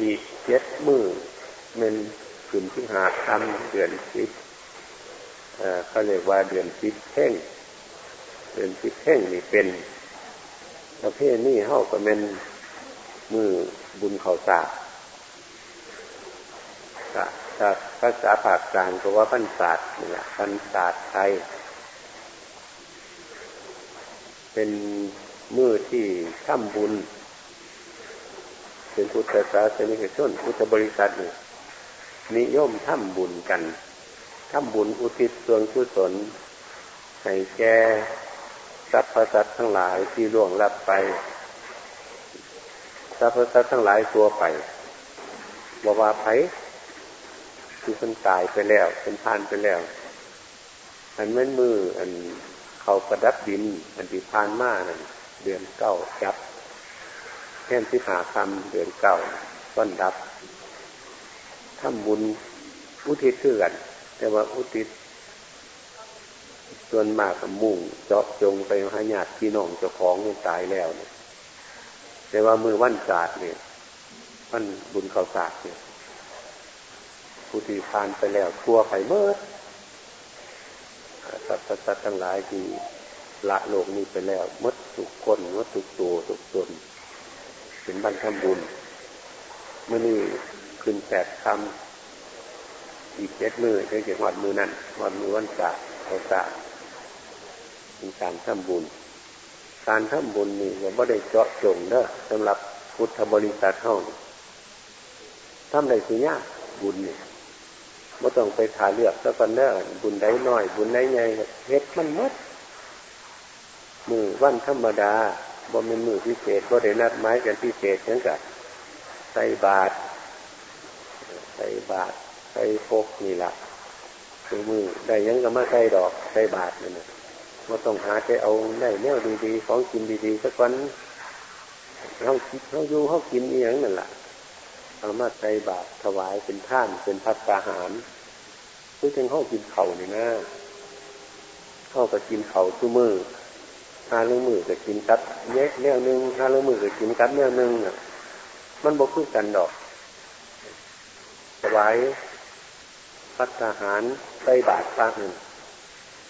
อีกเจ็ดมือมันขึ้นที่หาคำเดือนสิบเขาเรียกว่าเดือนสิบเพ่งเดือนสิบเพ่งนี่เป็นประเภทนี้เท่ากับเป็นมือบุญเขาสาถ้าภาษาภาคกลางก็ว่าพันศาสตร์นี่แหละพันศาสตร์ไทย เป็นมือที่ทำบุญ เป็นพุทธศาสนิกชนพุทธบริษัทนี่นิยมทำบุญกันทำบุญอุทิศส่วนกุศลให้แก่สรรพสัตว์ทั้งหลายที่ล่วงลับไปสรรพสัตว์ทั้งหลายตัวไปบว่าไผที่คนตายไปแล้วเป็นพานไปแล้ว อันเมื่อมืออันเขาประดับดิน อันที่พานมานั่นเดือนเก้าจับ แค่นที่หาคำเดือนเก้าต้นดับทำบุญอุทิศเพื่อน แต่ว่าอุทิศ ส่วนมากมุ่งเจาะจงไปหาญาติพี่น้องเจ้าของที่ตายแล้วเนี่ยแต่ว่ามือวันศาสตร์เนี่ยวันบุญเขาศาสตร์เนี่ยผู้ที่ผ่านไปแล้วทั่วไปเมื่อสัตว์สัตว์ทั้งหลายที่ละโลกนี้ไปแล้วมดสุกคนมดสุกตัวสุกตน เป็นบรรทบุญเมื่อนี้ขึ้นแปดคำอีกเจ็ดมือใช้เกี่ยวกับมือนั่นวันมือวันศาสตร์เขาศาสตร์เป็นการทำบุญ การทำบุญนี่เราไม่ได้เจาะจงเด้อสำหรับพุทธบริษัทเท่าทำได้สิยากบุญเนี่ยไม่ต้องไปถาเลือกแล้วกันเด้อบุญได้น้อย บุญได้ใหญ่เฮ็ดมันมดมือวันธรรมดา บ่เป็นมือพิเศษบ่ได้นัดไม้กันพิเศษนั่นกับใส่บาตรใส่บาตรใส่พกนี่แหละคือมือได้ยังก็มาใส่ดอกใส่บาตรนั่นนะมาต้องหาใจเอาได้แนวดีๆของกินดีๆสักวันเขาคิดเขาอยู่เขากินอีหยังนั่นแหละเอามาใส่บาตรถวายเป็นท่านเป็นพัฒนาหารเพื่อถึงเขากินเข่านี่นะเขาก็กินเข่าทุกมือ ห้าเรื่องมือก็กินกัดเยอะแนวหนึ่งห้าเรื่องมือก็กินกัดแนวหนึ่งอะ มันบกคือกันดอกถวายพัฒนาหารใส่บาตรพระหนึ่ง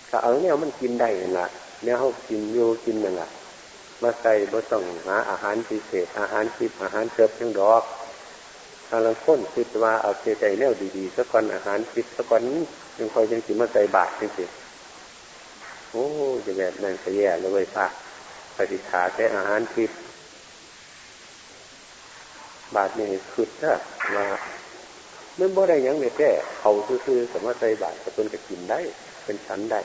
ถ้าเอาเนี่ยมันกินได้นั่นแหละเนี่ยเขากินโยกินนั่นแหละมาใส่บ่ต้องหาอาหารพิเศษ อาหารคิดอาหารเชิบทั้งดอกถ้าเราค้นคิดว่าเอาใจใจแนวดีๆสักก่อนอาหารคิดสักก่อนยังคอยยังสิมาใส่บาตรจริงๆ โอ้จะแบบนั่นก็แย่เลยพระปฏิขาแค่อาหารคิดบาทนี่คือถ้าว่าเมื่อบ่ได้ยังเลยแค่เขาซื่อสามารถใส่บาตรกับตนก็กินได้ เป็นชั้นได้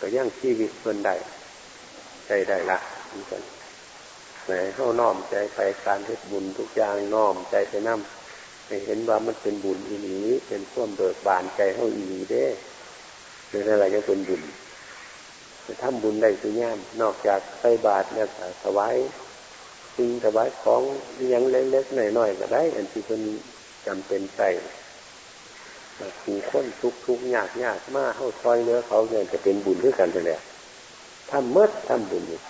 ก็ย่างชีวิตเพิ่นได้ใจได้ละนี่กันไหนเข้าน้อมใจไปการเทศบุญทุกอย่างน้อมใจไปนั่มให้เห็นว่ามันเป็นบุญอีหลีเป็นส่วมเบิกบานใจเข้าอีหลีเด้เป็นอะไรก็เป็นบุญ จะทำบุญได้สุญามนอกจากใส่บาตรเนี่ยถวายสิ่งถวายของยังเล็กๆหน่อยๆก็ได้ อันที่เป็นจำเป็นใส่ผู้คนทุกทุกยากยากมากเข้าซอยเนื้อเขาเนี่ยจะเป็นบุญด้วยกันไปแล้วทำเมื่อทำบุญอยู่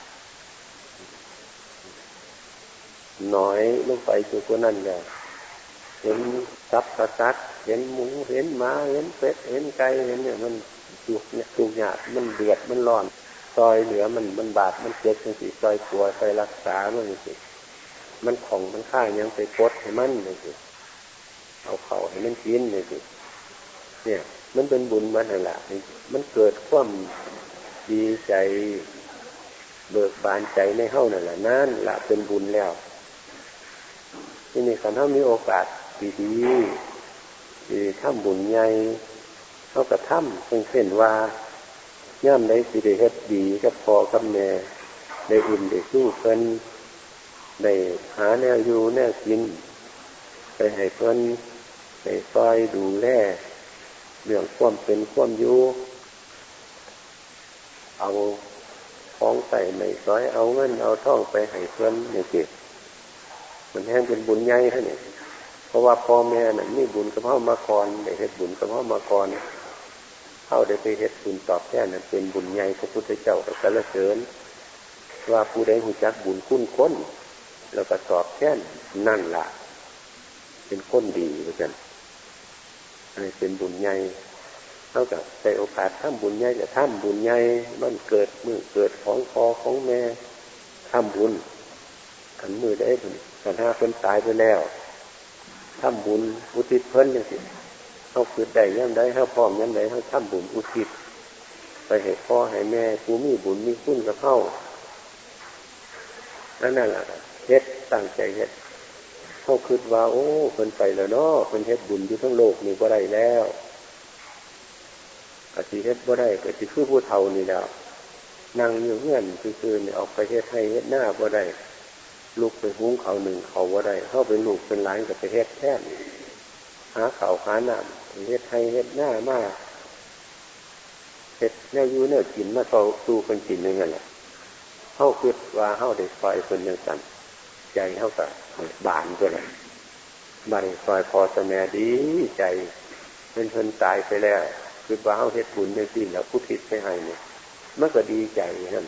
น้อยลงไปจุกนั่นแหละเห็นซับกระซัดเห็นหมูเห็นหมาเห็นเป็ดเห็นไก่เห็นเนี่ยมัน จุกเนี่ยจุกยากมันเดือดมันร้อน ซอยเหลือมันมันบาดมันเจ็บจังสิซอยตัวซอยรักษามันสิมันของมันข้ายังไปกดให้มันเลยสิเอาเข่าให้มันกินเลยสิเนี่ย มันเป็นบุญมันอะไรมันเกิดความดีใจเบิกบานใจในเฮ้านั่นแหละนั่นละเป็นบุญแล้วที่นี่ขันเท่ามีโอกาสดีดีดีทำบุญใหญ่ เท่ากับถ้ำเช่นเช่นว่าย่ำได้สิได้เฮ็ดดีกับพอกับแม่ได้อุ่นได้สู้เพิ่นได้หาแนวอยู่แนวกิน ไปให้เพิ่นไปซอยดูแลเรื่องความเป็นความอยู่เอาของใส่ไม่ซอยเอาเงินเอาท่องไปให้เพื่นอย่างเก็บมันแห้งเป็นบุญใหญ่ฮะเนี่ยเพราะว่าพ่อแม่น่ะมีบุญกับพ่อมาก่อนได้เฮ็ดบุญกับพ่อมาก่อน เข้าได้ไปเฮ็ดบุญตอบแทนนั้นเป็นบุญใหญ่พระพุทธเจ้าก็สรรเสริญ ว่าผู้ใดหูจักบุญคุ้นค้น แล้วก็ตอบแทนนั่นละเป็นคนดีเหมือนกันอันนี้เป็นบุญใหญ่เท่ากับใส่โอกาสทำบุญใหญ่จะทำบุญใหญ่มันเกิดมือเกิดของคอของแม่ทำบุญขันมือได้ผลกันห้าเพิ่นตายไปแล้วทำบุญอุทิศเพิ่นอย่างสิ เขาคือได้ย่ำได้เขาพร้อมย่ำได้เขาทำบุญอุทิศไปให้พ่อให้แม่กูมีบุญมีคุณกับเขานั่นแหละเฮ็ดตั้งใจเฮ็ดเขาคิดว่า โอ้เพิ่นไปแล้วเนาะเพิ่นเฮ็ดบุญอยู่ทั้งโลกนี่ก็ได้แล้วกติเฮ็ดบ่ได้กติคือผู้เฒ่านี่แล้วนั่งอยู่เงื่อนคือๆนี่ออกไปเฮ็ดให้เฮ็ดหน้าบ่ได้ลูกไปหุ้งเขาหนึ่งเขาบ่ได้เข้าไปลูกเป็นหลานกับไปเฮ็ดแท้หาเขาหาหนา เฮ็ดให้เฮ็ดหน้ามากเฮ็ดแนวยูเนื้อกินมาต่อสู้คนกินอย่างนั้นแหละเข้าคิดว่าเข้าได้ซอยคนยังสั่นใจเข้ากับบานก็เลยบานซอยพอสมัดีใจเป็นคนตายไปแล้วคือว่าเข้าเฮ็ดบุญในที่แล้วผู้ทิศไปให้เนี่ยมันก็ดีใจนั่น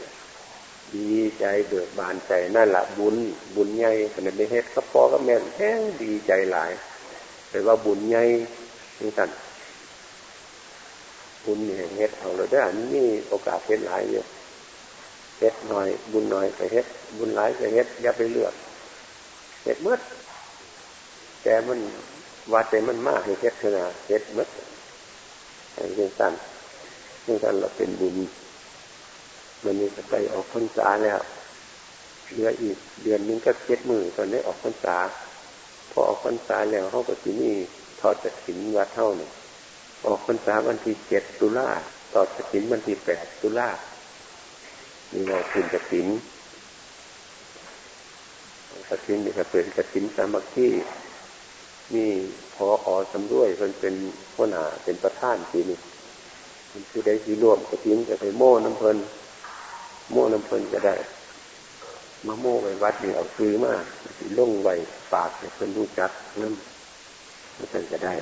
ดีใจเบิกบานใจนั่นแหละบุญ บุญใหญ่ขนาดไม่เฮ็ดก็พอก็แม่นแท้งดีใจหลายแต่ว่าบุญใหญ่ นี่กันบุญเนี่ยเฮ็ดเอาเลยได้อันนี้โอกาสเฮ็ดหลายเยอะเฮ็ดหน่อยบุญหน่อยไปเฮ็ด บุญหลายไปเฮ็ดอย่าไปเลือกเฮ็ดเมืดแต่มันว่าแต่มันมากให้เฮ็ดเถอะนะเฮ็ดเมืดอันนี้สั้นนี่สั้นเราเป็นบุญมันมีจะไปออกพรรษาแล้วเหลืออีกเดือนนึงก็เจ็ดมือตอนนี้ออกพรรษาพอออกพรรษาแล้วเขาก็ที่นี่ ทอดจะถินวัดเท่าเนี่ยออกพรรษาวันที่เจ็ดตุลาต่อจะถินวันที่แปดตุลานี่เราคุณจะถินกระถินนี่ก็เป็นกระถินสามัคคีนี่พออสำด้วยมันเป็นหัวหน้าเป็นประธานทีนี้มันคือได้ที่ร่วมกระถินจะไปโม่น้ำเพลินโม่น้ำเพลินจะได้มาโม่ไปวัดนี่เอาซื้อมาล่งไว้ปากเพื่อนรู้จักนั่น มันจะได้